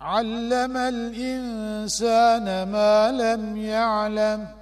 علم الإنسان ما لم يعلم